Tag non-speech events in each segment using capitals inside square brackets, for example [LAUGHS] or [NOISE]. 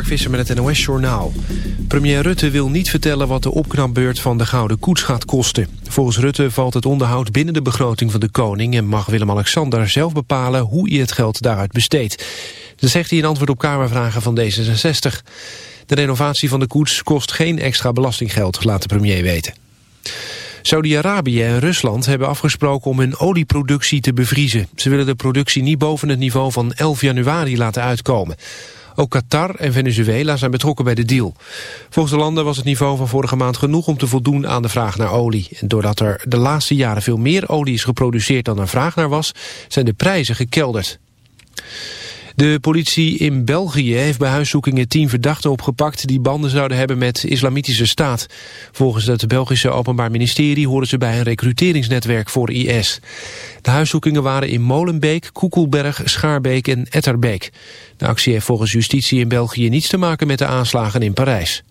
Mark Visser met het NOS Journaal. Premier Rutte wil niet vertellen wat de opknapbeurt van de Gouden Koets gaat kosten. Volgens Rutte valt het onderhoud binnen de begroting van de koning... en mag Willem-Alexander zelf bepalen hoe hij het geld daaruit besteedt. Dat zegt hij in antwoord op Kamervragen van D66. De renovatie van de koets kost geen extra belastinggeld, laat de premier weten. Saudi-Arabië en Rusland hebben afgesproken om hun olieproductie te bevriezen. Ze willen de productie niet boven het niveau van 11 januari laten uitkomen. Ook Qatar en Venezuela zijn betrokken bij de deal. Volgens de landen was het niveau van vorige maand genoeg om te voldoen aan de vraag naar olie. En doordat er de laatste jaren veel meer olie is geproduceerd dan er vraag naar was, zijn de prijzen gekelderd. De politie in België heeft bij huiszoekingen tien verdachten opgepakt... die banden zouden hebben met islamitische staat. Volgens het Belgische Openbaar Ministerie horen ze bij een recruteringsnetwerk voor IS. De huiszoekingen waren in Molenbeek, Koekelberg, Schaarbeek en Etterbeek. De actie heeft volgens justitie in België niets te maken met de aanslagen in Parijs.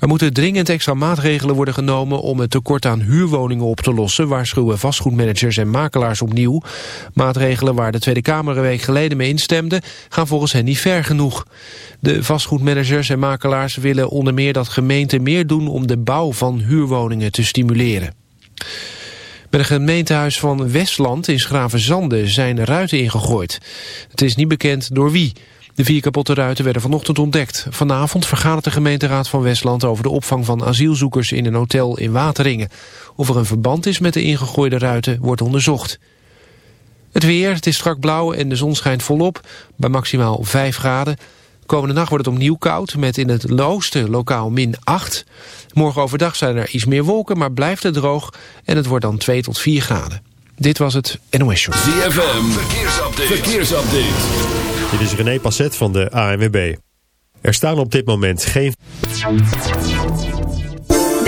Er moeten dringend extra maatregelen worden genomen om het tekort aan huurwoningen op te lossen, waarschuwen vastgoedmanagers en makelaars opnieuw. Maatregelen waar de Tweede Kamer een week geleden mee instemde, gaan volgens hen niet ver genoeg. De vastgoedmanagers en makelaars willen onder meer dat gemeenten meer doen om de bouw van huurwoningen te stimuleren. Bij het gemeentehuis van Westland in Schravenzande zijn ruiten ingegooid. Het is niet bekend door wie. De vier kapotte ruiten werden vanochtend ontdekt. Vanavond vergadert de gemeenteraad van Westland over de opvang van asielzoekers in een hotel in Wateringen. Of er een verband is met de ingegooide ruiten wordt onderzocht. Het weer, het is strak blauw en de zon schijnt volop, bij maximaal 5 graden. Komende nacht wordt het opnieuw koud, met in het oosten lokaal min 8. Morgen overdag zijn er iets meer wolken, maar blijft het droog en het wordt dan 2 tot 4 graden. Dit was het NOS Show. ZFM, verkeersupdate. verkeersupdate. Dit is René Passet van de ANWB. Er staan op dit moment geen...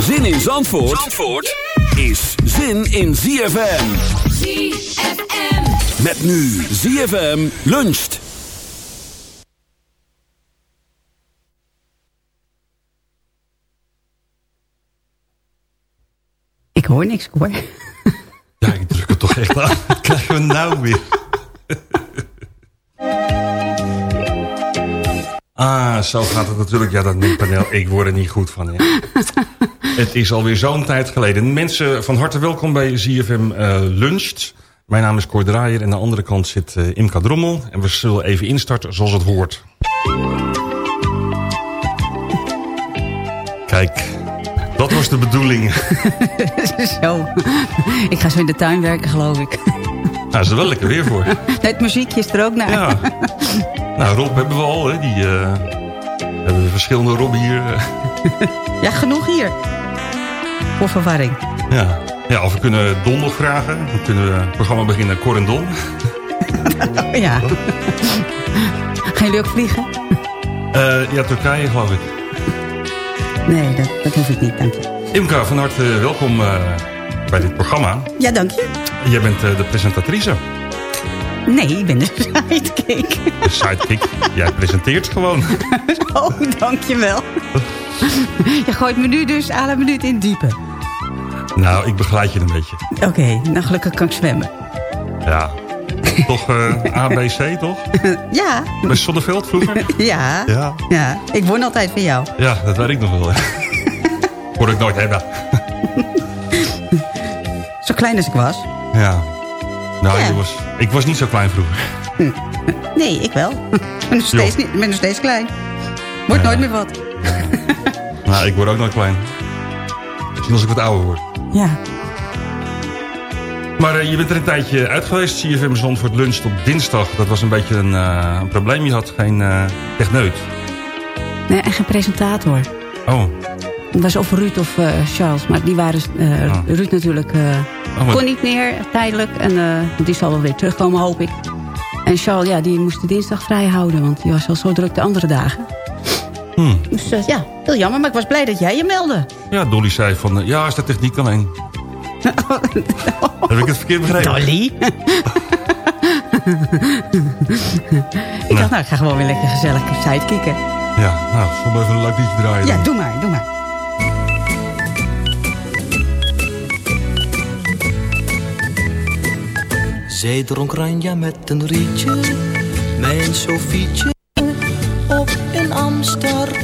Zin in Zandvoort, Zandvoort is zin in ZFM. ZFM. Met nu ZFM luncht. Ik hoor niks hoor. Ja, ik druk het toch echt aan. [LAUGHS] Wat krijgen we nou weer? Ah, zo gaat het natuurlijk. Ja, dat mengpaneel, ik word er niet goed van. Ja. [LAUGHS] het is alweer zo'n tijd geleden. Mensen, van harte welkom bij ZFM uh, Luncht. Mijn naam is Cor Draaier en aan de andere kant zit uh, Imka Drommel. En we zullen even instarten zoals het hoort. Kijk, dat was de bedoeling. [LAUGHS] zo. Ik ga zo in de tuin werken, geloof ik. Nou, is er wel lekker weer voor. Het muziekje is er ook naar. Ja. Nou, Rob hebben we al. Hè. Die uh, hebben we verschillende Rob hier. ja, genoeg hier. Voor verwarring. Ja. ja, of we kunnen Don nog vragen. Dan kunnen we het programma beginnen, Cor en Don. [LAUGHS] ja. Gaan jullie ook vliegen? Uh, ja, Turkije geloof ik. Nee, dat, dat hoef ik niet, dank je. Imka, van harte welkom uh, bij dit programma. Ja, dank je. Jij bent uh, de presentatrice. Nee, ik ben de [LAUGHS] sidekick. De sidekick. Jij presenteert gewoon. [LAUGHS] Oh, dankjewel. [LAUGHS] Je gooit me nu dus aan een minuut in diepe. Nou, ik begeleid je een beetje. Oké, nou gelukkig kan ik zwemmen. Ja. Toch eh A, B, C, toch? [LAUGHS] Ja, Bij Zonneveld vroeger? [LAUGHS] ja, Ja. ja. Ik won altijd van jou. Ja, dat weet ik nog wel. Hoor ik nooit hebben. Zo klein als ik was. Ja. Nou, Ja. ik, was, ik was niet zo klein vroeger. Nee, ik wel. Ik ben nog steeds, niet, ik ben nog steeds klein. Wordt Ja. nooit meer wat. Nou, ik word ook nooit klein. Misschien als ik wat ouder word. Ja. Maar eh, je bent er een tijdje uit geweest. CFM Zandvoort lunch op dinsdag. Dat was een beetje een, eh, een probleem. Je had geen eh techneut. Nee, en geen presentator. Oh. Het was of Ruud of Charles. Maar die waren... Ah. Ruud natuurlijk Oh, kon niet meer, tijdelijk. En want die zal wel weer terugkomen, hoop ik. En Charles, ja, die moest de dinsdag vrij houden. Want die was al zo druk de andere dagen. Hmm. Dus eh, ja, heel jammer. Maar ik was blij dat jij je meldde. Ja, Dolly zei van... eh, ja, is de techniek alleen. [LAUGHS] Heb ik het verkeerd begrepen? Dolly. [LAUGHS] ik dacht, nou, ik ga gewoon weer lekker gezellig sidekicken. Ja, nou, zal maar even een leuk liedje draaien. Ja, dan. doe maar, doe maar. Zij dronk ranja met een rietje, mijn Sofietje, op een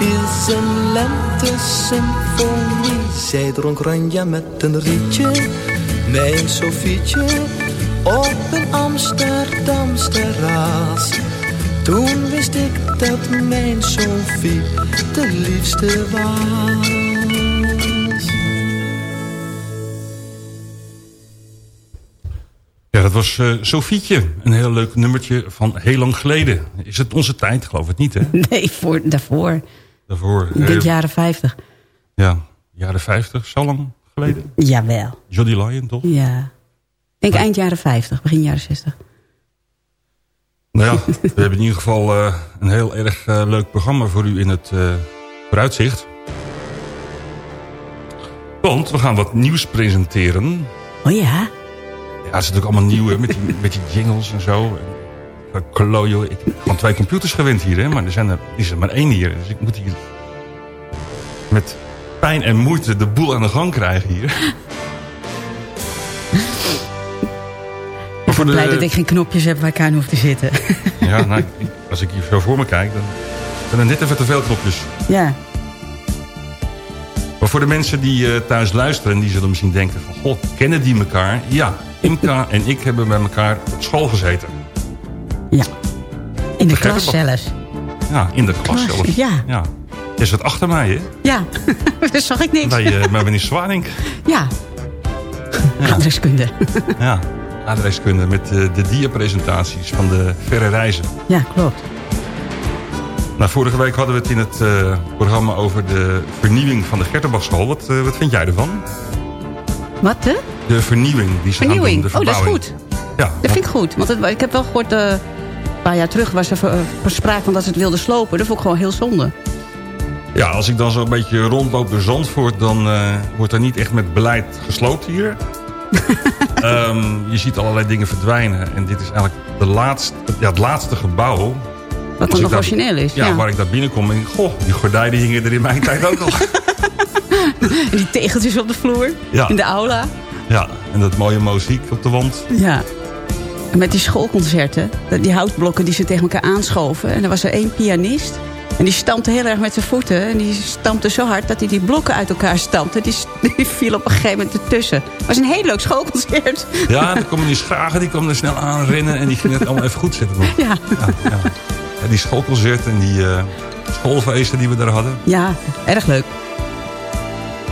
is een lente-symfonie. Zij dronk ranja met een rietje, mijn Sofietje, op een Amsterdams terras. Toen wist ik dat mijn Sofie de liefste was. Ja, dat was eh Sofietje. Een heel leuk nummertje van heel lang geleden. Is het onze tijd? Geloof het niet, hè? [LAUGHS] Nee, voor, daarvoor. Daarvoor. Ik denk eh, jaren 50. Ja, jaren 50, zo lang geleden. Jawel, Jody Lyon, toch? ja. Ik denk eind jaren 50, begin jaren 60. Nou ja, we hebben in ieder geval eh, een heel erg eh, leuk programma voor u in het vooruitzicht. Want we gaan wat nieuws presenteren. Oh ja? Ja, het is natuurlijk allemaal nieuw, hè, met die, met die jingles en zo. Klojo. Ik heb gewoon twee computers gewend hier, hè, maar er, zijn er is er maar één hier. Dus ik moet hier met pijn en moeite de boel aan de gang krijgen hier. Ik ben blij dat ik geen knopjes heb waar ik aan hoef te zitten. Ja, nou, als ik hier zo voor me kijk, dan zijn er net even te veel knopjes. ja. Maar voor de mensen die eh, thuis luisteren, die zullen misschien denken van... God, kennen die elkaar? Ja, Imka en ik hebben bij elkaar op school gezeten. Ja. In de klas zelfs. Ja, in de klas Klas, zelfs. ja. ja. Je zat achter mij, hè? Ja, [LAUGHS] daar zag ik niks. Bij, uh, bij meneer Zwanink. Ja. ja. Adreskunde. ja, adreskunde met uh, de diapresentaties van de verre reizen. Ja, klopt. Nou, vorige week hadden we het in het uh, programma over de vernieuwing van de Gertenbachschool. Wat, wat vind jij ervan? Wat, de? De vernieuwing die ze vernieuwing. doen, de Oh, dat is goed. Ja, dat vind ik goed. Want het, ik heb wel gehoord, paar jaar terug was er sprake van dat ze het wilden slopen. Dat vond ik gewoon heel zonde. Ja, als ik dan zo'n beetje rondloop door Zandvoort... dan uh, wordt er niet echt met beleid gesloopt hier. um, [LAUGHS] je ziet allerlei dingen verdwijnen. En dit is eigenlijk de laatste, ja, het laatste gebouw... Wat dan nog origineel is. Ja, ja, waar ik daar binnenkom en goh, die gordijnen hingen er in mijn tijd ook al. en [LAUGHS] die tegeltjes op de vloer, ja. in de aula. Ja, en dat mooie muziek op de wand. Ja. En met die schoolconcerten, die houtblokken die ze tegen elkaar aanschoven. En er was er één pianist. En die stampte heel erg met zijn voeten. En die stampte zo hard dat hij die blokken uit elkaar stampte. Die, die viel op een gegeven moment ertussen. Het was een heel leuk schoolconcert. Ja, dan komen die schragen, die komen er snel aanrennen. En die gingen het allemaal even goed zetten. Nog. Ja. ja, ja. ja die schoolconcerten en die uh, schoolfeesten die we daar hadden. Ja, erg leuk.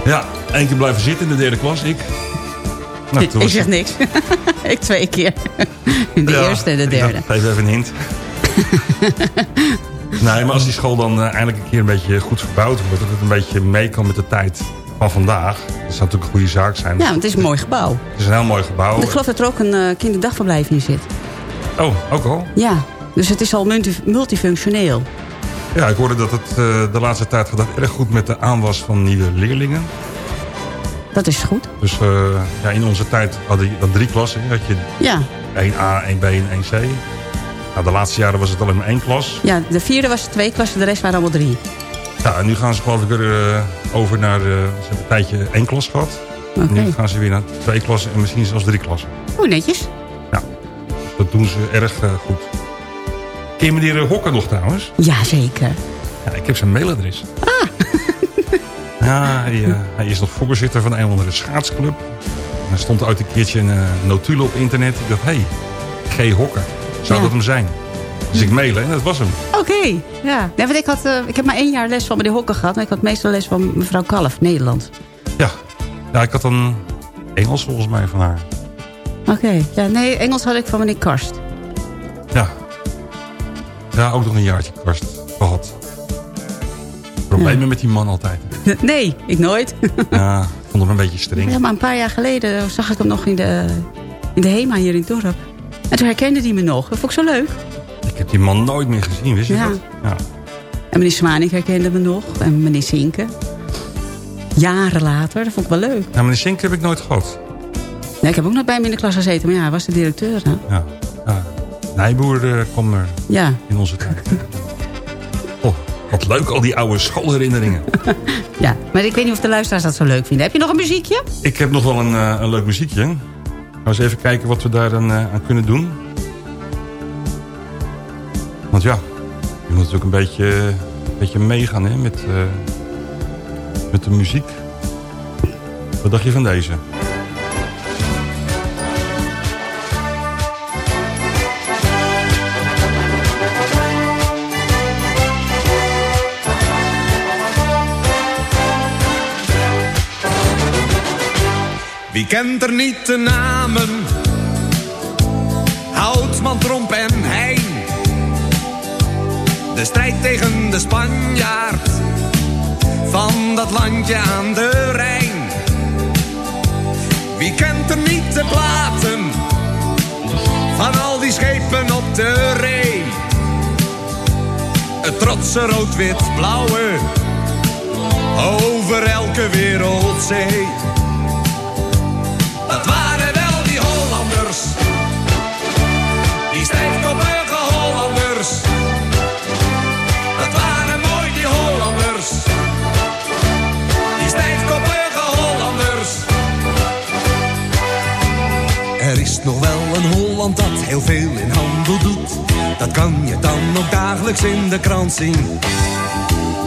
Ja, één keer blijven zitten in de derde klas, ik. Nou, ik zeg niks. [LAUGHS] ik twee keer. [LAUGHS] De ja, eerste en de derde. Geef even een hint. [LAUGHS] nee, maar als die school dan uh, eindelijk een keer een beetje goed verbouwd wordt... dat het een beetje mee kan met de tijd van vandaag... dat zou natuurlijk een goede zaak zijn. Ja, want het is een mooi gebouw. Het is een heel mooi gebouw. Ik geloof dat er ook een uh, kinderdagverblijf in zit. Oh, ook al? Ja, dus het is al multi multifunctioneel. Ja, ik hoorde dat het uh, de laatste tijd gaat erg goed met de aanwas van nieuwe leerlingen. Dat is goed. Dus uh, ja, in onze tijd hadden je dan drie klassen. Had je ja. 1A, 1B en 1C. Nou, de laatste jaren was het alleen maar één klas. Ja, de vierde was twee klassen, de rest waren allemaal drie. Ja, en nu gaan ze geloof ik er uh, over naar... Uh, ze hebben een tijdje één klas gehad. Okay. Nu gaan ze weer naar twee klassen en misschien zelfs drie klassen. Oeh, netjes. Ja, dat doen ze erg goed. Ken je meneer Hokker nog trouwens? Ja, zeker. Ja, ik heb zijn mailadres. Ah. [LAUGHS] Ja, hij, uh, hij, is nog voorzitter van een andere schaatsclub. Er stond uit een keertje een uh, notulen op internet. Ik dacht, hé, hey, G. Hokker. Zou ja. dat hem zijn? Dus ik mailen en dat was hem. Oké, okay, ja. ja want ik, had, uh, ik heb maar één jaar les van meneer Hokker gehad. Maar ik had meestal les van mevrouw Kalf, Nederland. Ja, ja ik had dan Engels volgens mij van haar. Oké, okay. ja, nee, Engels had ik van meneer Karst. Ja. Ja, ook nog een jaartje Karst gehad. Problemen met die man altijd. [LAUGHS] Nee, ik nooit. [LAUGHS] Ja, ik vond hem een beetje streng. Ja, maar een paar jaar geleden zag ik hem nog in de, in de HEMA hier in het dorp. En toen herkende hij me nog. Dat vond ik zo leuk. Ik heb die man nooit meer gezien, wist je ja. dat? Ja. En meneer Swanik herkende me nog. En meneer Sinken. Jaren later, dat vond ik wel leuk. Ja, meneer Sinken heb ik nooit gehad. Nee, ik heb ook nog bij hem in de klas gezeten. Maar ja, hij was de directeur. Hè? Ja, ja. Nijboer uh, kwam er ja. in onze tijd. [LAUGHS] Wat leuk, al die oude schoolherinneringen. [LAUGHS] ja, maar ik weet niet of de luisteraars dat zo leuk vinden. Heb je nog een muziekje? Ik heb nog wel een, uh, een leuk muziekje. Gaan we eens even kijken wat we daar dan, uh, aan kunnen doen. Want ja, je moet natuurlijk een beetje, een beetje meegaan hè, met, uh, met de muziek. Wat dacht je van deze? Wie kent er niet de namen? Houtman, Tromp en Heijn. De strijd tegen de Spanjaard. Van dat landje aan de Rijn. Wie kent er niet de platen? Van al die schepen op de ree. Het trotse rood-wit-blauwe. Over elke wereldzee. heel veel in handel doet. Dat kan je dan ook dagelijks in de krant zien.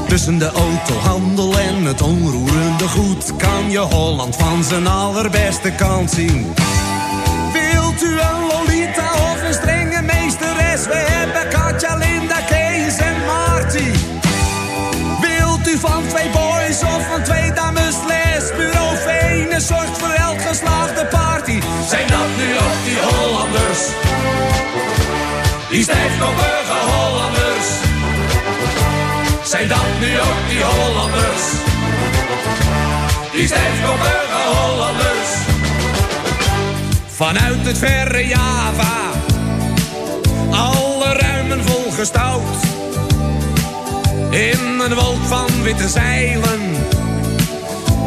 Tussen de autohandel en het onroerende goed kan je Holland van zijn allerbeste kant zien. Wilt u een Lolita of een strenge meesteres? We hebben Katja, Linda, Kees en Marty. Wilt u van twee boys of van twee dames les? Bureau Venus zorgt voor elk geslaagde paard. Stijfkoppige Hollanders. Zijn dat nu ook die Hollanders? Die stijfkoppige Hollanders. Vanuit het verre Java. Alle ruimen volgestouwd. In een wolk van witte zeilen.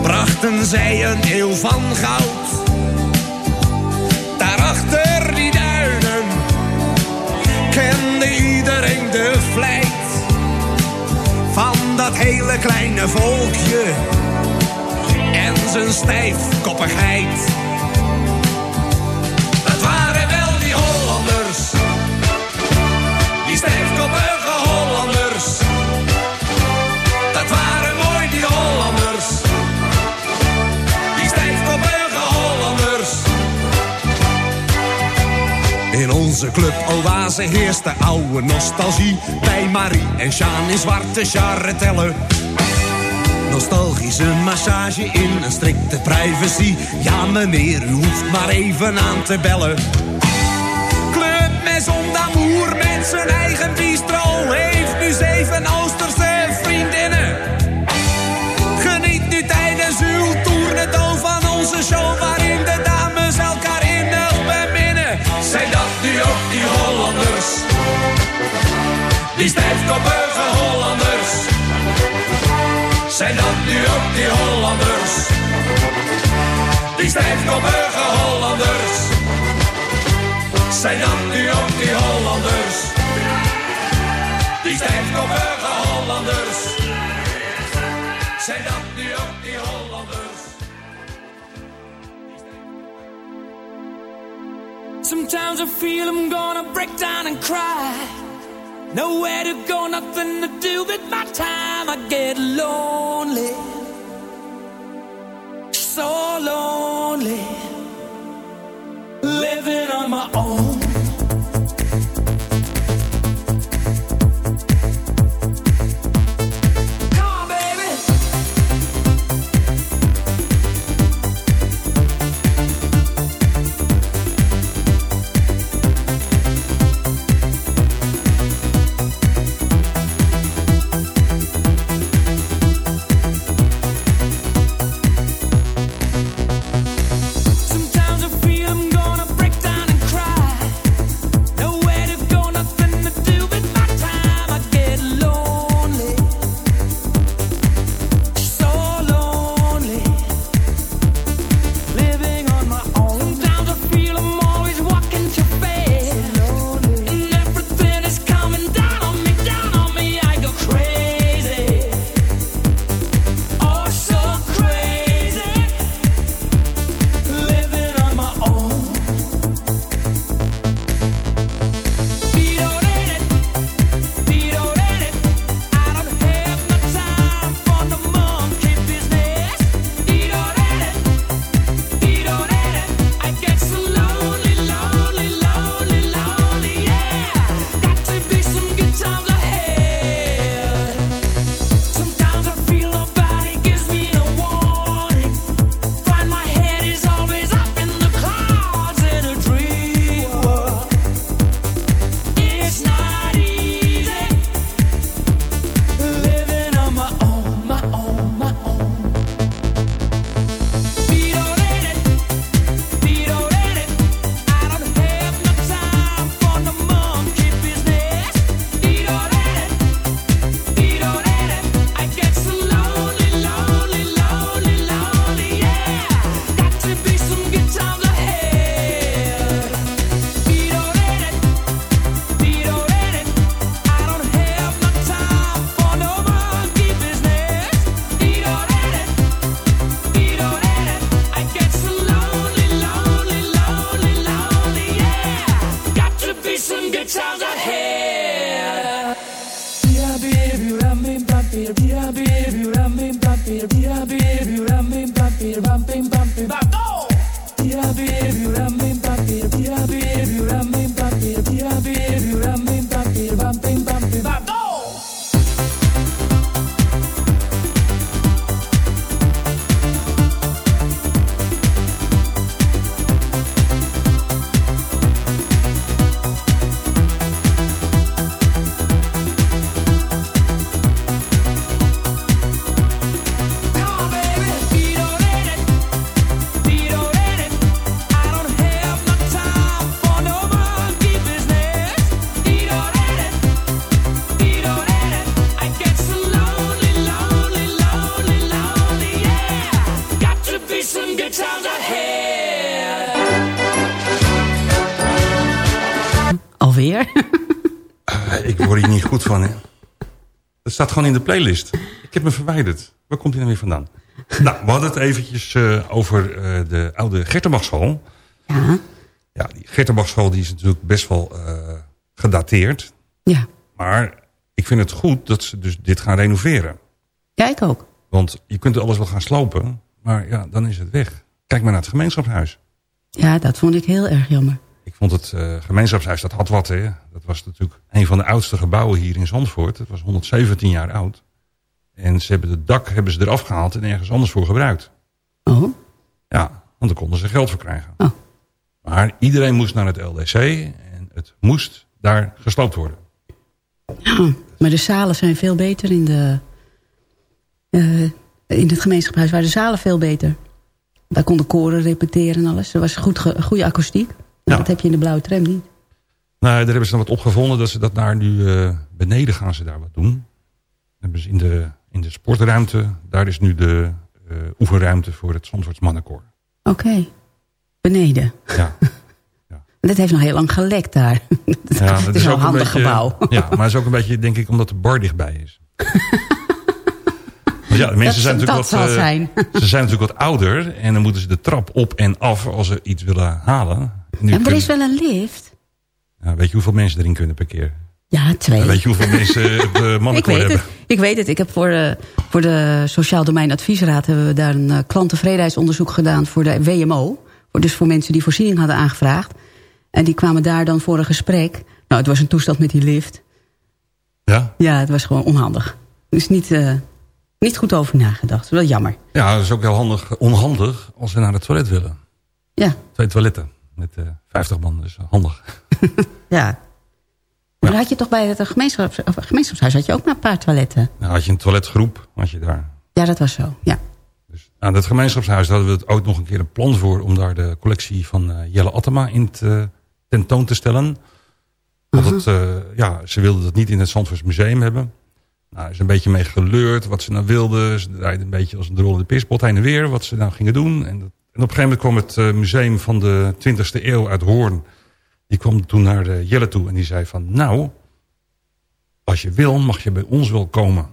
Brachten zij een eeuw van goud. Hele kleine volkje. En zijn stijfkoppigheid. Onze club Oase heerst de oude nostalgie. Bij Marie en Sjaan in zwarte charretellen. Nostalgische massage in een strikte privacy. Ja meneer, u hoeft maar even aan te bellen. Club Maison d'Amour met zijn eigen bistro. Heeft nu zeven Oosterse Stijfkoppige Hollanders. Zijn dat nu ook die Hollanders? Die stijfkoppige Hollanders. Zijn dat nu ook die Hollanders? Die stijfkoppige Hollanders. Zijn dat nu ook die Hollanders? Sometimes I feel I'm gonna break down and cry. Nowhere to go, nothing to do with my time. I get lonely. So lonely. Living on my own. Ik word hier niet goed van, hè. Dat staat gewoon in de playlist. Ik heb me verwijderd. Waar komt hij nou weer vandaan? Nou, we hadden het eventjes eh, over eh, de oude Gertenbachschool. Ja. Ja, die Gertenbachschool die is natuurlijk best wel eh, gedateerd. Ja. Maar ik vind het goed dat ze dus dit gaan renoveren. Ja, ik ook. Want je kunt alles wel gaan slopen, maar ja, dan is het weg. Kijk maar naar het gemeenschapshuis. Ja, dat vond ik heel erg jammer. Ik vond het eh, gemeenschapshuis, dat had wat. Hè? Dat was natuurlijk een van de oudste gebouwen hier in Zandvoort. Het was 117 jaar oud. En ze hebben het dak hebben ze eraf gehaald en ergens anders voor gebruikt. Oh, Ja, want dan konden ze geld voor krijgen. Oh. Maar iedereen moest naar het LDC en het moest daar gesloopt worden. [CLEARS THROAT] maar de zalen zijn veel beter in, de, eh, in het gemeenschapshuis. Waren de zalen veel beter. Daar konden koren repeteren en alles. Er was goed goede akoestiek. Ja. Dat heb je in de blauwe tram niet. Nou, daar hebben ze dan wat opgevonden dat ze dat daar nu eh, beneden gaan ze daar wat doen. Hebben ze in de, in de sportruimte, daar is nu de eh, oefenruimte voor het Zandvoorts mannenkoor. Oké. Beneden. Ja. [LAUGHS] Dat heeft nog heel lang gelekt daar. [LAUGHS] Ja, het is wel een handig gebouw. Ja, maar het is ook een beetje, denk ik, omdat de bar dichtbij is. [LAUGHS] Ja, de mensen Dat- zijn natuurlijk wat, zal eh, zijn. Ze zijn natuurlijk wat ouder en dan moeten ze de trap op en af als ze iets willen halen. Nu en er is wel een lift. ja, weet je hoeveel mensen erin kunnen per keer? Ja, twee. Weet je hoeveel mensen de [LAUGHS] ik mannenkoor weet hebben? het. Ik weet het. Ik heb voor de, voor de Sociaal Domein Adviesraad... hebben we daar een uh, klanttevredenheidsonderzoek gedaan voor de WMO. Voor, dus voor mensen die voorziening hadden aangevraagd. En die kwamen daar dan voor een gesprek. Nou, het was een toestand met die lift. Ja? Ja, het was gewoon onhandig. Dus niet, uh, niet goed over nagedacht. Wel jammer. Ja, dat is ook heel handig, onhandig als ze naar het toilet willen. Ja. Twee toiletten met uh, 50 man, dus handig. [LAUGHS] ja. Maar had je toch bij het gemeenschaps, gemeenschapshuis had je ook maar een paar toiletten. Nou, had je een toiletgroep, had je daar. Ja, dat was zo, ja. Dus aan dat gemeenschapshuis hadden we het ook nog een keer een plan voor... om daar de collectie van uh, Jelle Attema in te, tentoon te stellen. Want het, uh, ja, ze wilden dat niet in het Zandvoorts Museum hebben. Nou, er is een beetje mee geleurd wat ze nou wilden. Ze draaiden een beetje als een rollende pispot heen en weer... wat ze nou gingen doen. En, dat, en op een gegeven moment kwam het uh, museum van de 20e eeuw uit Hoorn... Die kwam toen naar de Jelle toe en die zei van... Nou, als je wil, mag je bij ons wel komen.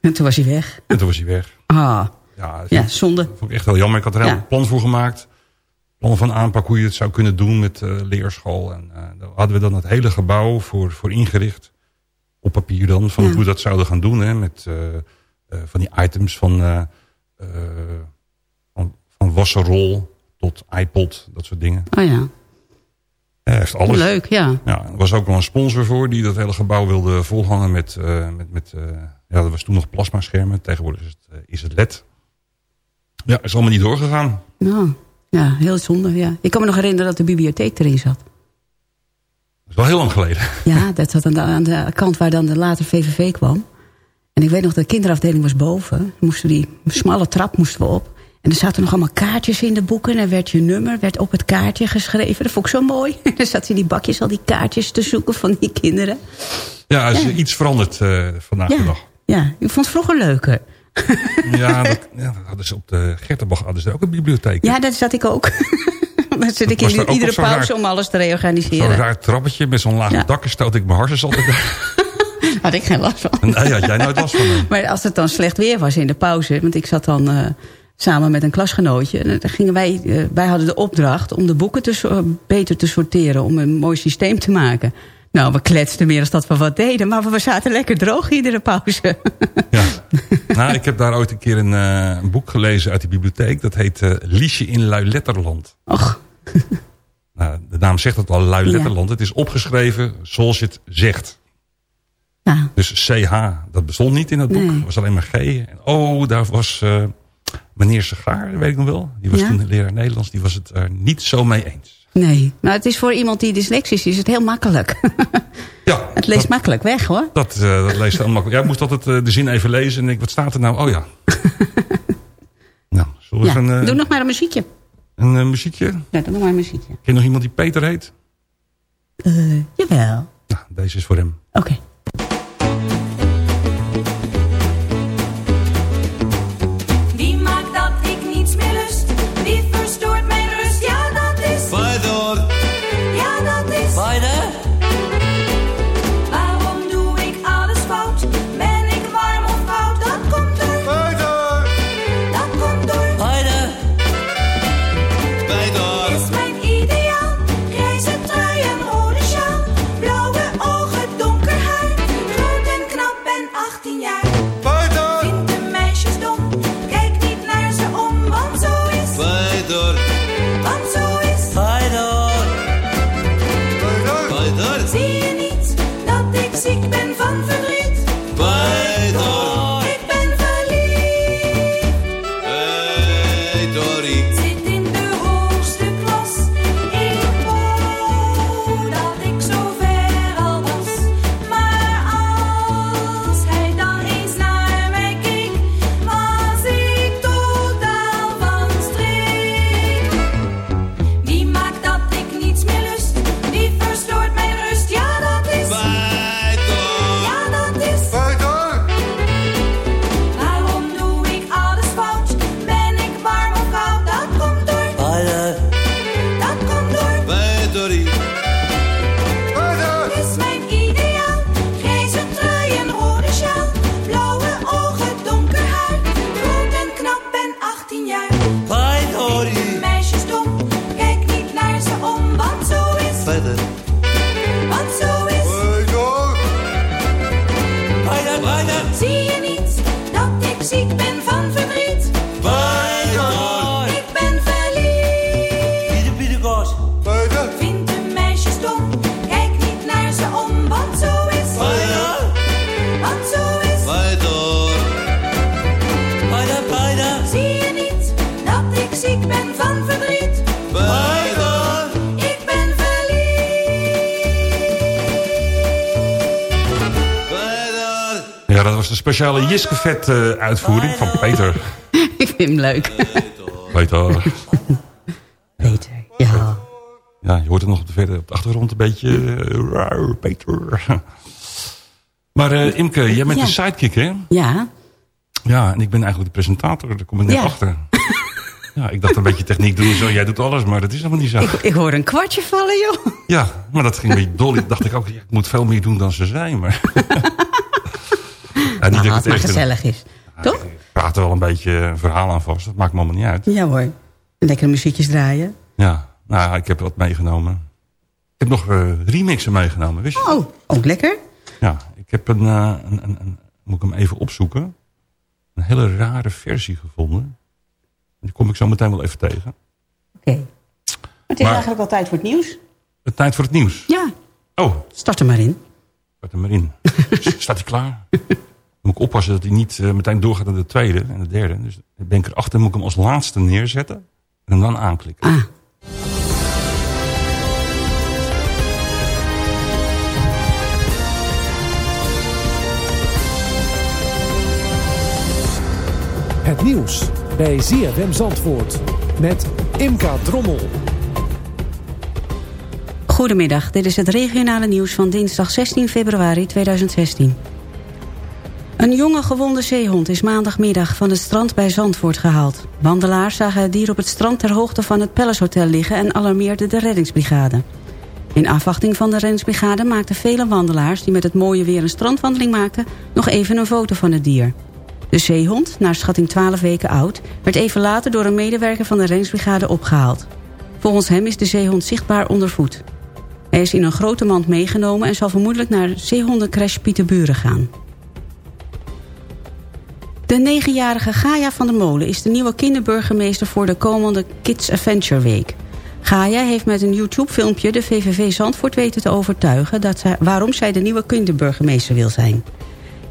En toen was hij weg. En toen was hij weg. Ah, ja, ja zonde. Dat vond ik echt heel jammer. Ik had er een ja. plan voor gemaakt. Plan van aanpak hoe je het zou kunnen doen met uh, leerschool. En uh, daar hadden we dan het hele gebouw voor, voor ingericht. Op papier dan, van ja. hoe we dat zouden gaan doen. Hè, met uh, van die items van, van, wassenrol tot iPod, dat soort dingen. Oh ja. Hij heeft alles. Leuk, ja. ja. Er was ook wel een sponsor voor die dat hele gebouw wilde volhangen met... Uh, met, met uh, ja, dat was toen nog plasmaschermen. Tegenwoordig is het, uh, is het LED. Ja, is allemaal niet doorgegaan. Nou, ja, heel zonde, ja. Ik kan me nog herinneren dat de bibliotheek erin zat. Dat is wel heel lang geleden. Ja, dat zat aan de, aan de kant waar dan de later VVV kwam. En ik weet nog, de kinderafdeling was boven. Moesten die smalle trap moesten we op. En er zaten nog allemaal kaartjes in de boeken. En er werd je nummer werd op het kaartje geschreven. Dat vond ik zo mooi. [LAUGHS] Er zaten in die bakjes al die kaartjes te zoeken van die kinderen. Ja, er is ja. iets veranderd uh, vandaag ja. de dag. Ja, ik vond het vroeger leuker. Ja, dat, ja, dat hadden ze op de Gertenbach hadden ze ook een bibliotheek. Ja, daar zat ik ook. [LAUGHS] daar zit ik in iedere pauze om alles te reorganiseren. Zo'n raar trappetje met zo'n laag ja. dak stoot ik mijn hartjes altijd [LAUGHS] Had ik geen last van. Nee, had jij nooit last van. Maar als het dan slecht weer was in de pauze... want ik zat dan... Uh, samen met een klasgenootje. En dan gingen wij, uh, wij hadden de opdracht om de boeken te so beter te sorteren. Om een mooi systeem te maken. Nou, we kletsten meer als dat we wat deden. Maar we zaten lekker droog iedere pauze. [LAUGHS] Ja. Nou, ik heb daar ooit een keer een, uh, een boek gelezen uit de bibliotheek. Dat heet uh, Liesje in Luiletterland. Och. [LAUGHS] nou, de naam zegt het al, Luiletterland. Ja. Het is opgeschreven zoals je het zegt. Ja. Dus CH, dat bestond niet in het boek. Het nee. was alleen maar G. En oh, daar was... Uh, meneer Segaar, weet ik nog wel. Die was ja? toen leraar Nederlands. Die was het er niet zo mee eens. Nee, maar het is voor iemand die dyslexisch is het heel makkelijk. [LAUGHS] ja. Het leest dat, makkelijk weg hoor. Dat, uh, dat leest heel makkelijk. Ja, ik moest altijd uh, de zin even lezen. En ik, wat staat er nou? Oh ja. [LAUGHS] nou, zullen we ja. een, uh, Doe nog maar een muziekje. Een muziekje? Ja, doe nog maar een muziekje. Ken je nog iemand die Peter heet? jawel. Nou, deze is voor hem. Oké. Okay. Speciale Jiskevet eh uitvoering van Peter. [LAUGHS] Ik vind hem leuk. Peter. [LAUGHS] Peter, ja. Ja, je hoort het nog op de, verder, op de achtergrond een beetje. eh, Peter. [LAUGHS] Maar eh, Imke, jij bent Ja. de sidekick, hè? Ja, Ja, en ik ben eigenlijk de presentator. Daar kom ik net Ja. achter. Ja, ik dacht een beetje techniek doen. Zo, jij doet alles, maar dat is helemaal niet zo. ik, ik hoor een kwartje vallen, joh. Ja, maar dat ging een beetje dol. dacht ik ook, ja, ik moet veel meer doen dan ze zijn. Maar... Nou, als het maar gezellig is. Toch? Ik praat er wel een beetje een verhaal aan vast. Dat maakt me allemaal niet uit. Ja hoor. Lekkere muziekjes draaien. Ja, nou, ik heb wat meegenomen. Ik heb nog eh, remixen meegenomen, wist je? Oh, ook lekker. Ja, ik heb een, eh, een, een, een- Moet ik hem even opzoeken? Een hele rare versie gevonden. Die kom ik zo meteen wel even tegen. Oké. Het is Maar- eigenlijk al tijd voor het nieuws. Het tijd voor het nieuws. Ja, Oh, start er maar in. Zet hem maar in. [LAUGHS] Staat hij klaar? Moet ik oppassen dat hij niet eh, meteen doorgaat naar de tweede en de derde. Dus ben ik erachter, moet ik hem als laatste neerzetten. En hem dan aanklikken. Ah, Het nieuws bij ZFM Zandvoort met Imka Drommel. Goedemiddag, dit is het regionale nieuws van dinsdag 16 februari 2016. Een jonge gewonde zeehond is maandagmiddag van het strand bij Zandvoort gehaald. Wandelaars zagen het dier op het strand ter hoogte van het Palace Hotel liggen... en alarmeerden de reddingsbrigade. In afwachting van de reddingsbrigade maakten vele wandelaars... die met het mooie weer een strandwandeling maakten... nog even een foto van het dier. De zeehond, naar schatting 12 weken oud... werd even later door een medewerker van de reddingsbrigade opgehaald. Volgens hem is de zeehond zichtbaar onder voet. Hij is in een grote mand meegenomen... en zal vermoedelijk naar zeehondencrash Pieterburen gaan. De negenjarige Gaia van der Molen is de nieuwe kinderburgemeester... voor de komende Kids Adventure Week. Gaia heeft met een YouTube-filmpje de VVV Zandvoort weten te overtuigen... Dat zij, waarom zij de nieuwe kinderburgemeester wil zijn.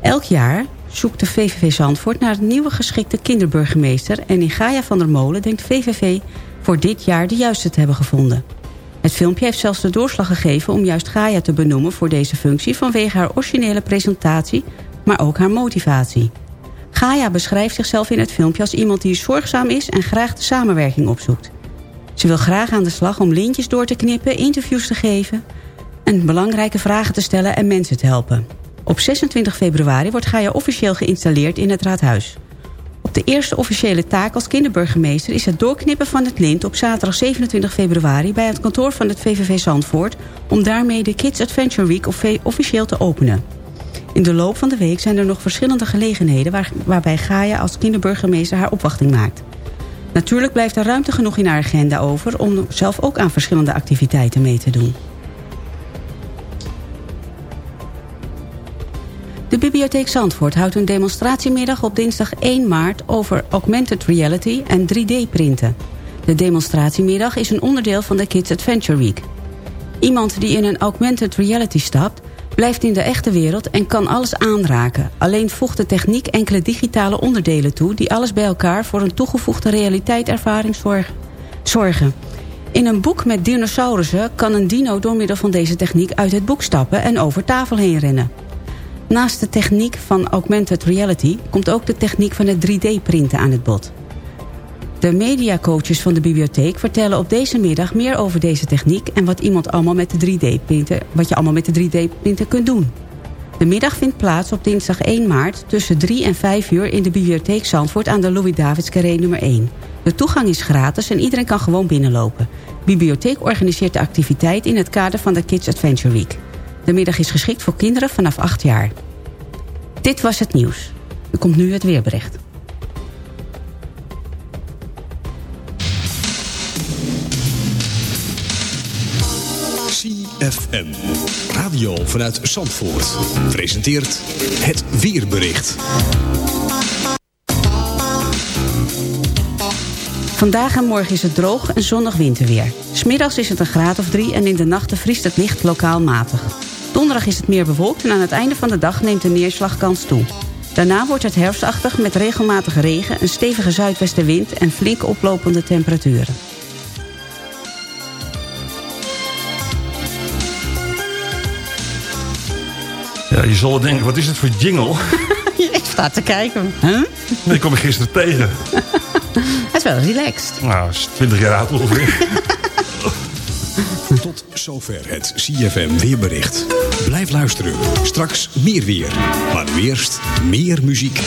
Elk jaar zoekt de VVV Zandvoort naar een nieuwe geschikte kinderburgemeester... en in Gaia van der Molen denkt VVV voor dit jaar de juiste te hebben gevonden. Het filmpje heeft zelfs de doorslag gegeven om juist Gaia te benoemen voor deze functie... vanwege haar originele presentatie, maar ook haar motivatie. Gaia beschrijft zichzelf in het filmpje als iemand die zorgzaam is... en graag de samenwerking opzoekt. Ze wil graag aan de slag om lintjes door te knippen, interviews te geven... en belangrijke vragen te stellen en mensen te helpen. Op 26 februari wordt Gaia officieel geïnstalleerd in het raadhuis. Op de eerste officiële taak als kinderburgemeester... is het doorknippen van het lint op zaterdag 27 februari... bij het kantoor van het VVV Zandvoort... om daarmee de Kids Adventure Week officieel te openen. In de loop van de week zijn er nog verschillende gelegenheden... Waar, waarbij Gaia als kinderburgemeester haar opwachting maakt. Natuurlijk blijft er ruimte genoeg in haar agenda over... om zelf ook aan verschillende activiteiten mee te doen. De Bibliotheek Zandvoort houdt een demonstratiemiddag op dinsdag 1 maart... over augmented reality en 3D-printen. De demonstratiemiddag is een onderdeel van de Kids Adventure Week. Iemand die in een augmented reality stapt... blijft in de echte wereld en kan alles aanraken. Alleen voegt de techniek enkele digitale onderdelen toe... die alles bij elkaar voor een toegevoegde realiteitservaring zorg- zorgen. In een boek met dinosaurussen kan een dino door middel van deze techniek uit het boek stappen... en over tafel heen rennen. Naast de techniek van augmented reality... komt ook de techniek van het 3D-printen aan het bod. De mediacoaches van de bibliotheek vertellen op deze middag meer over deze techniek... en wat, iemand allemaal met de 3D-printer, wat je allemaal met de 3D-printer kunt doen. De middag vindt plaats op dinsdag 1 maart tussen 3 en 5 uur... in de bibliotheek Zandvoort aan de Louis-Davids Carré nummer 1. De toegang is gratis en iedereen kan gewoon binnenlopen. Bibliotheek organiseert de activiteit in het kader van de Kids Adventure Week. De middag is geschikt voor kinderen vanaf 8 jaar. Dit was het nieuws. Er komt nu het weerbericht. CFM. Radio vanuit Zandvoort. Presenteert het weerbericht. Vandaag en morgen is het droog en zonnig winterweer. Smiddags is het een graad of drie en in de nachten vriest het licht lokaal matig. Donderdag is het meer bewolkt en aan het einde van de dag neemt de neerslagkans toe. Daarna wordt het herfstachtig met regelmatige regen, een stevige zuidwestenwind en flink oplopende temperaturen. Je zal denken, wat is het voor jingle? [LAUGHS] Ik sta te kijken. Huh? [LAUGHS] Die kom ik gisteren tegen. [LAUGHS] Het is wel relaxed. Nou, is 20 jaar oud ongeveer. Tot zover het CFM weerbericht. Blijf luisteren. Straks meer weer. Maar nu eerst meer muziek.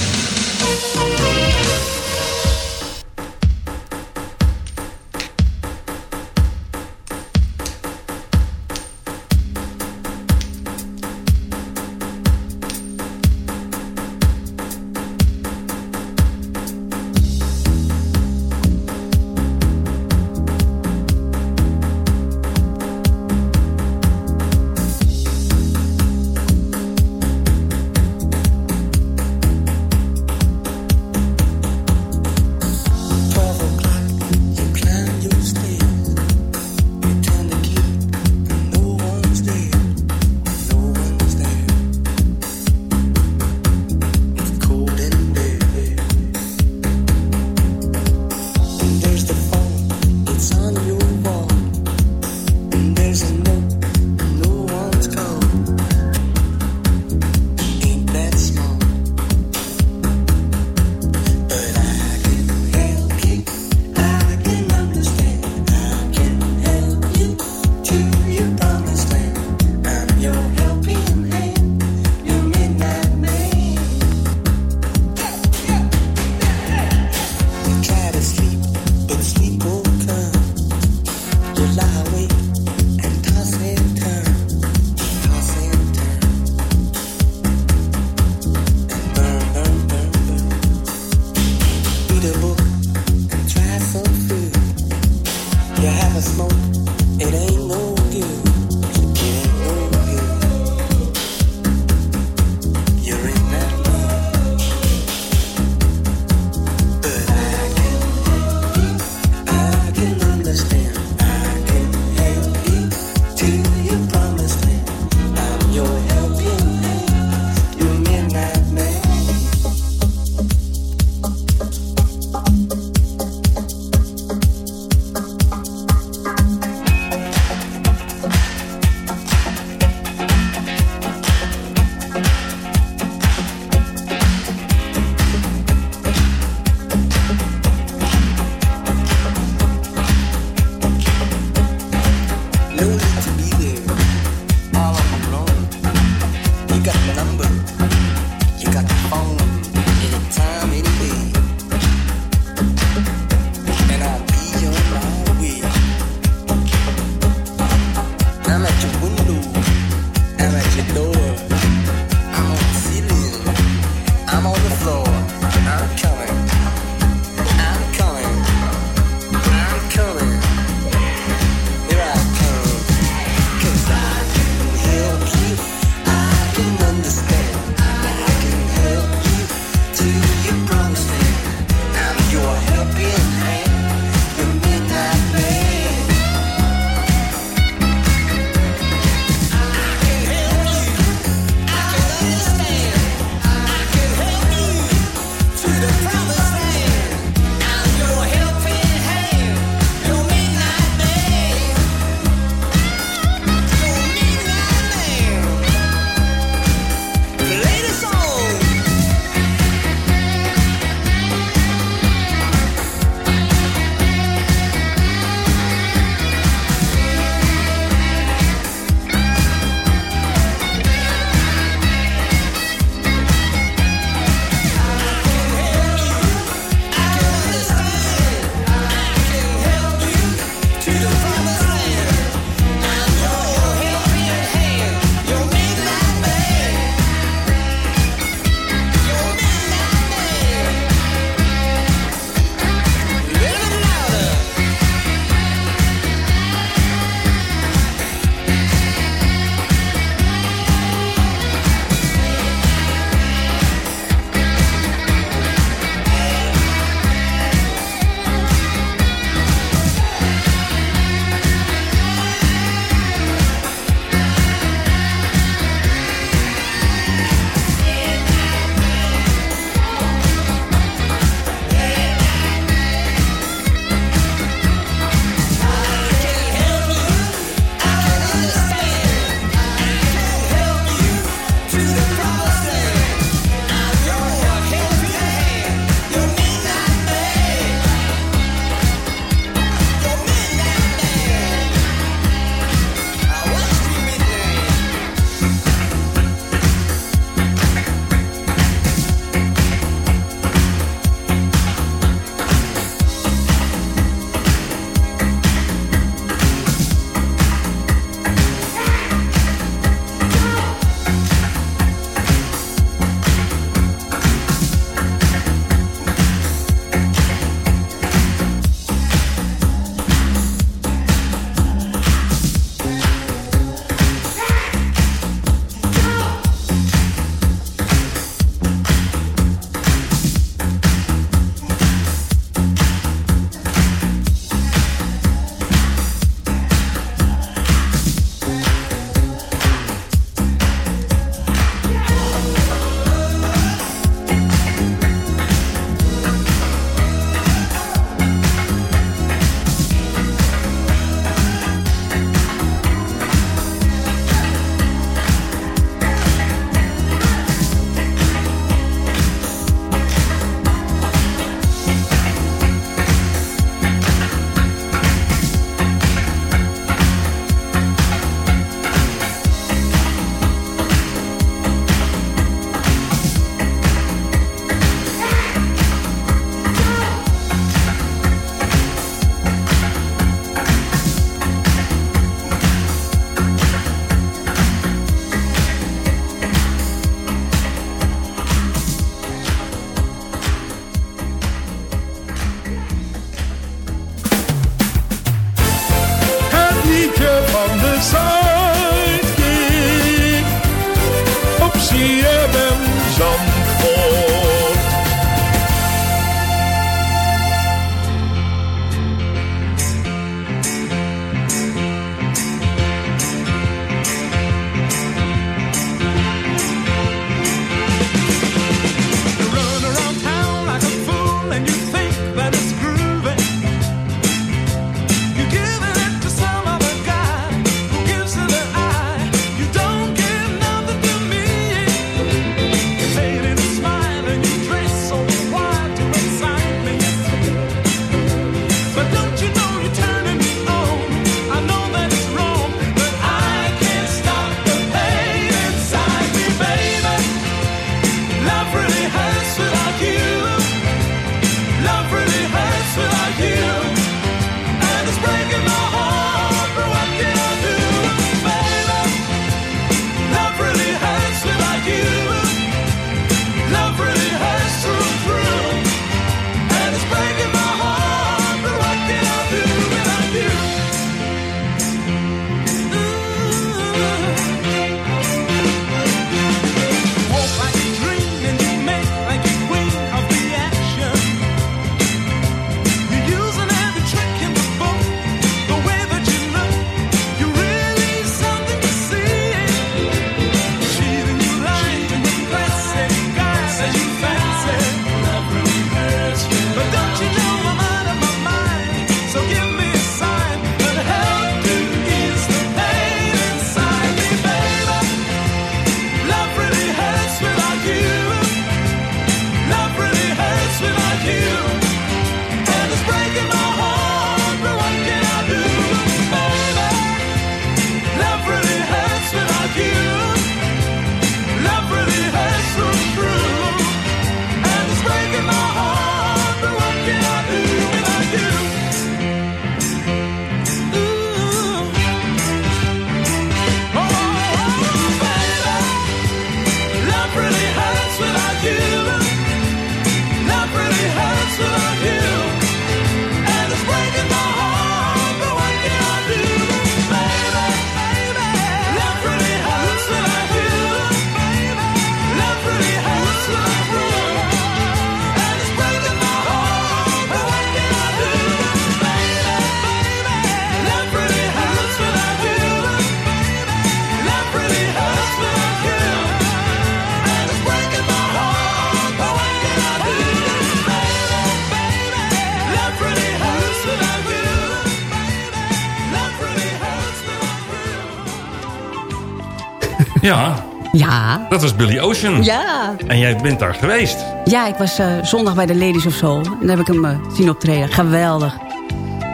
Ja, Ja. dat was Billy Ocean. Ja. En jij bent daar geweest. Ja, ik was eh, zondag bij de Ladies of Soul. En daar heb ik hem eh, zien optreden. Geweldig.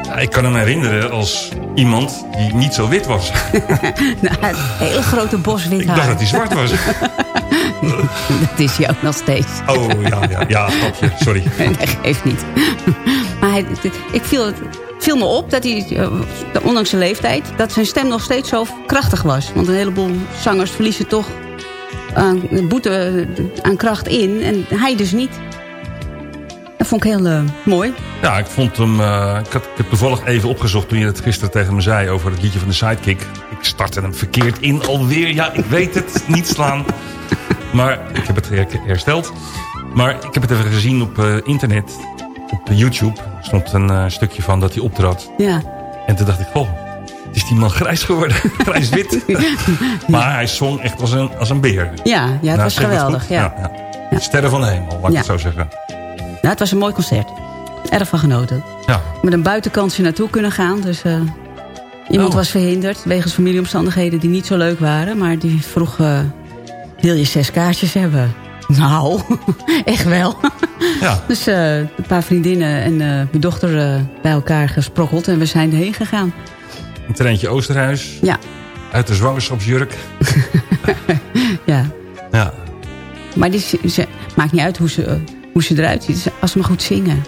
Ja, ik kan hem herinneren als iemand die niet zo wit was. [LAUGHS] Nou, een heel grote bos wit Ik haar. dacht dat hij zwart was. [LAUGHS] dat is hij ook nog steeds. Oh, ja, ja, ja, grapje. Sorry. Nee, geeft niet. maar hij, ik viel, het viel me op dat hij, eh, ondanks zijn leeftijd... dat zijn stem nog steeds zo krachtig was. Want een heleboel zangers verliezen toch aan, boete eh, aan kracht in. En hij dus niet. Dat vond ik heel eh, mooi. Ja, ik vond hem... ik, had, ik heb toevallig even opgezocht toen je het gisteren tegen me zei... over het liedje van de Sidekick. Ik startte hem verkeerd in alweer. Ja, ik weet het. [LAUGHS] Niet slaan. Maar ik heb het her- hersteld. Maar ik heb het even gezien op internet. Op YouTube stond een eh, stukje van dat hij optrad. Ja. En toen dacht ik, goh, is die man grijs geworden? [LAUGHS] Grijs-wit. maar hij zong echt als een, als een beer. Ja, ja het Nou, was geweldig. goed? Ja. ja. Sterren van de hemel, laat ik Ja. het zo zeggen. Nou, het was een mooi concert. Erg van genoten. Ja. Met een buitenkantje naartoe kunnen gaan. Dus eh, iemand Oh. was verhinderd. Wegens familieomstandigheden die niet zo leuk waren. Maar die vroeg, eh, wil je zes kaartjes hebben? Nou, [LAUGHS] echt wel. Ja. Dus eh, een paar vriendinnen en eh, mijn dochter eh, bij elkaar gesprokkeld. En we zijn erheen gegaan. Een treintje Oosterhuis. Ja. Uit de zwangerschapsjurk. [LAUGHS] Ja. Ja. Maar die, ze, maakt niet uit hoe ze, hoe ze eruit ziet. Als ze maar goed zingen.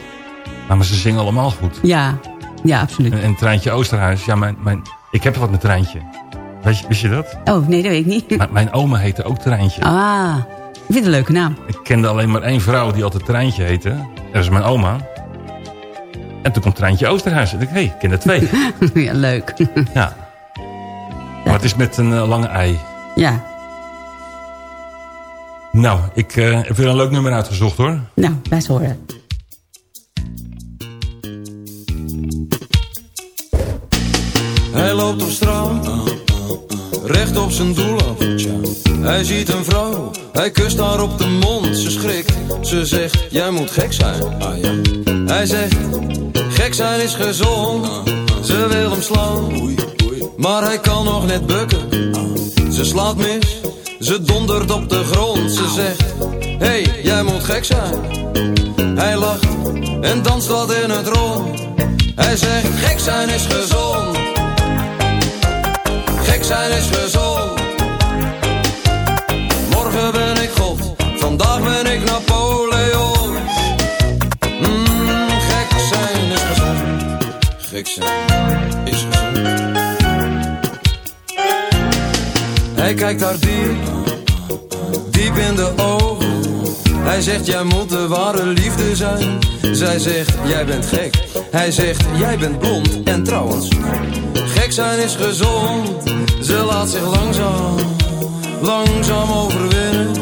Nou, maar ze zingen allemaal goed. Ja, ja absoluut. En, en Treintje Oosterhuis. Ja, mijn, mijn, ik heb wat met Treintje. Weet je, wist je dat? Oh, nee, dat weet ik niet. Mijn, mijn oma heette ook Treintje. Ah, ik vind het een leuke naam. Ik kende alleen maar één vrouw die altijd Treintje heette. Dat is mijn oma. En toen komt Treintje Oosterhuis. En ik hé, ik ken er twee. [LAUGHS] ja, leuk. ja. Maar het is met een eh, lange ei. ja. Nou, ik eh, heb weer een leuk nummer uitgezocht hoor. Nou, laat horen. Hij loopt op straat, recht op zijn doel af. Hij ziet een vrouw, hij kust haar op de mond. Ze schrikt, ze zegt, jij moet gek zijn. Ah, ja. Hij zegt, gek zijn is gezond. Ze wil hem slaan, maar hij kan nog net bukken. Ze slaat mis, ze dondert op de grond. Ze zegt, hey, jij moet gek zijn. Hij lacht en danst wat in het rond. Hij zegt, gek zijn is gezond. Zijn is gezond. Morgen ben ik God, vandaag ben ik Napoleon. Mm, gek zijn is gezond. Gek zijn is gezond. Hij kijkt haar diep, diep in de ogen. Hij zegt, jij moet de ware liefde zijn. Zij zegt, jij bent gek. Hij zegt, jij bent blond. En trouwens, gek zijn is gezond. Ze laat zich langzaam, langzaam overwinnen.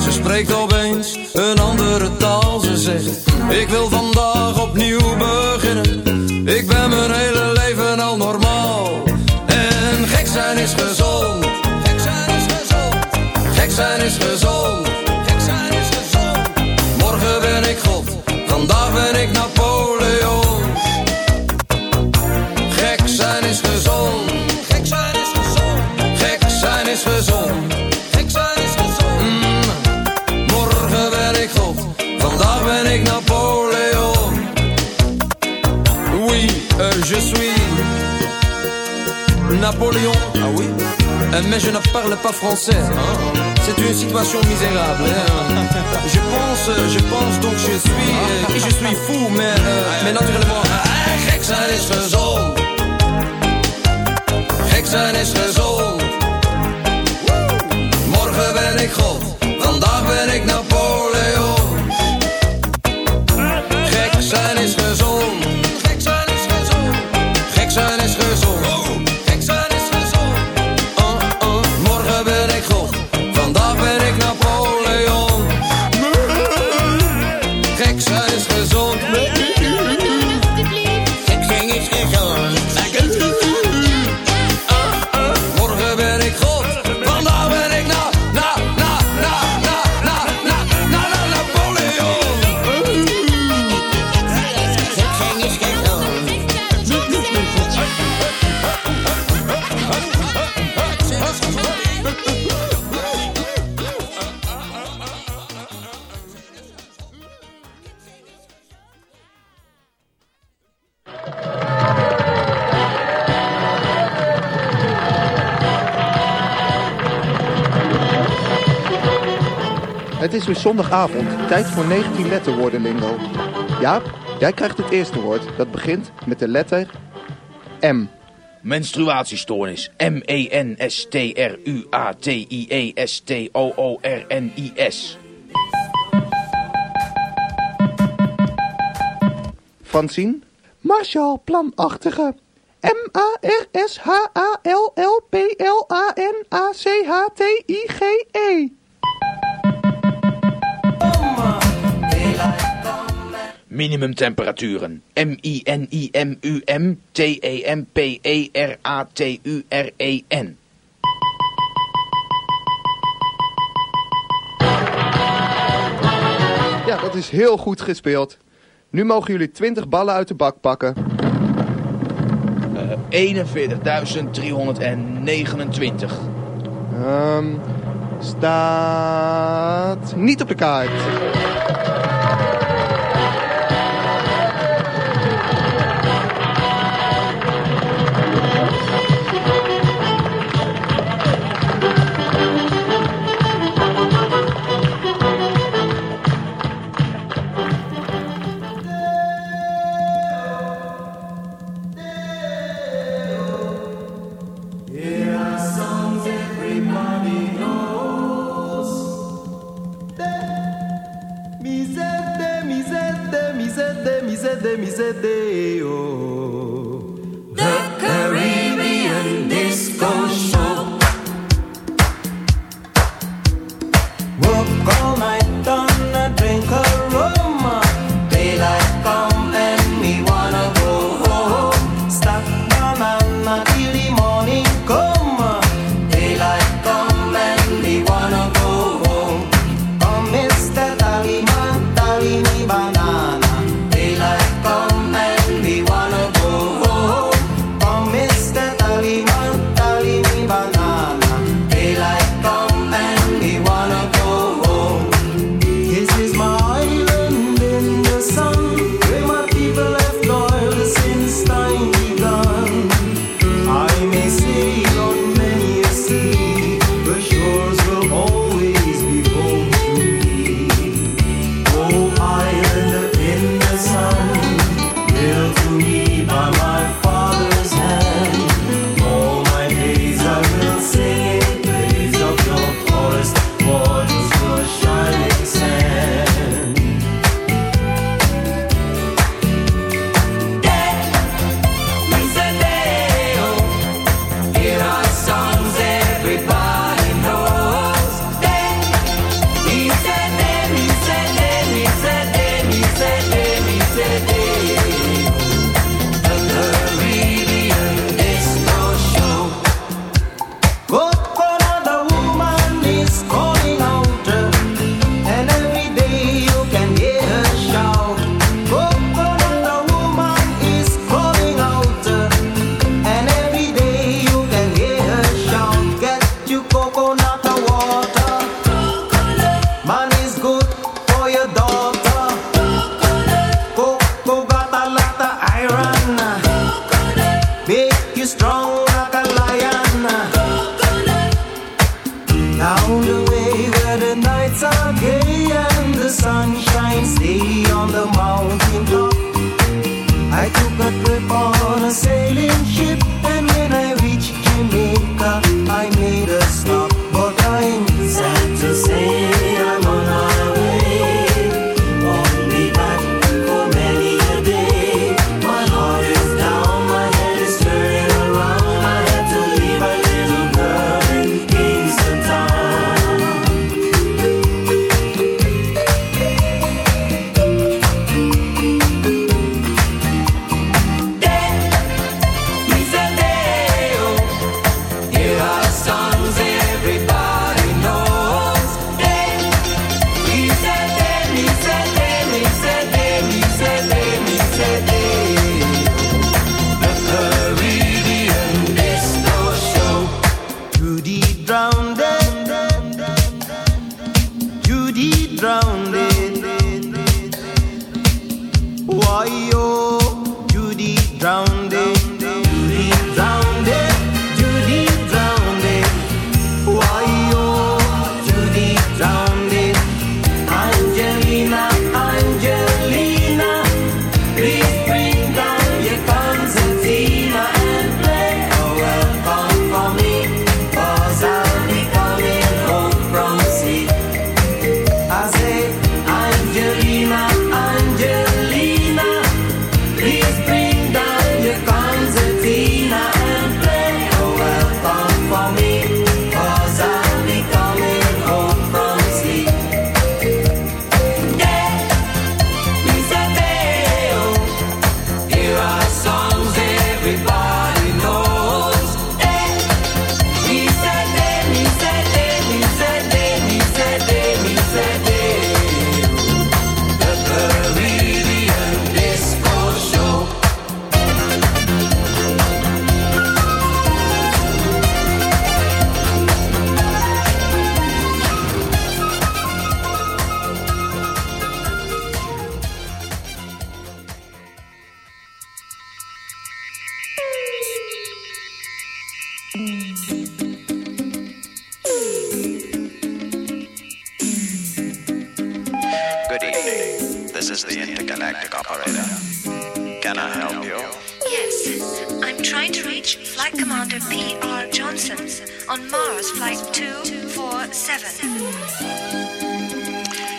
Ze spreekt opeens een andere taal. Ze zegt, ik wil vandaag opnieuw beginnen. Ik ben mijn hele leven al normaal. En gek zijn is gezond. Gek zijn is gezond. Gek zijn is gezond. Mais je ne parle pas français. hein. C'est une situation misérable. hein. Je pense, euh, je pense donc je suis, euh, je suis fou, mais, euh, mais naturellement. Gek zijn is. Morgen ben ik God, zondagavond, tijd voor 19 letterwoorden lingo. Jaap, jij krijgt het eerste woord. Dat begint met de letter M. Menstruatiestoornis. M-E-N-S-T-R-U-A-T-I-E-S-T-O-O-R-N-I-S. Francine? Marshall, planachtige. M-A-R-S-H-A-L-L-P-L-A-N-A-C-H-T-I-G-E. Minimumtemperaturen. M-I-N-I-M-U-M-T-E-M-P-E-R-A-T-U-R-E-N. Ja, dat is heel goed gespeeld. Nu mogen jullie 20 ballen uit de bak pakken. Eh, 41.329. Ehm, staat niet op de kaart.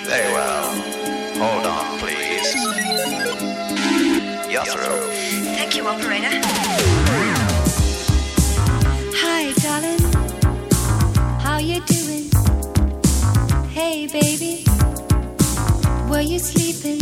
Very well. Hold on, please. You're through. Thank you, operator. Hi, darling. How you doing? Hey, baby. Were you sleeping?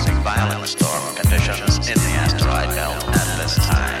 violent storm conditions in the asteroid belt at this time.